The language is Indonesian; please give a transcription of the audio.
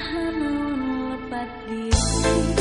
hanun lepat diri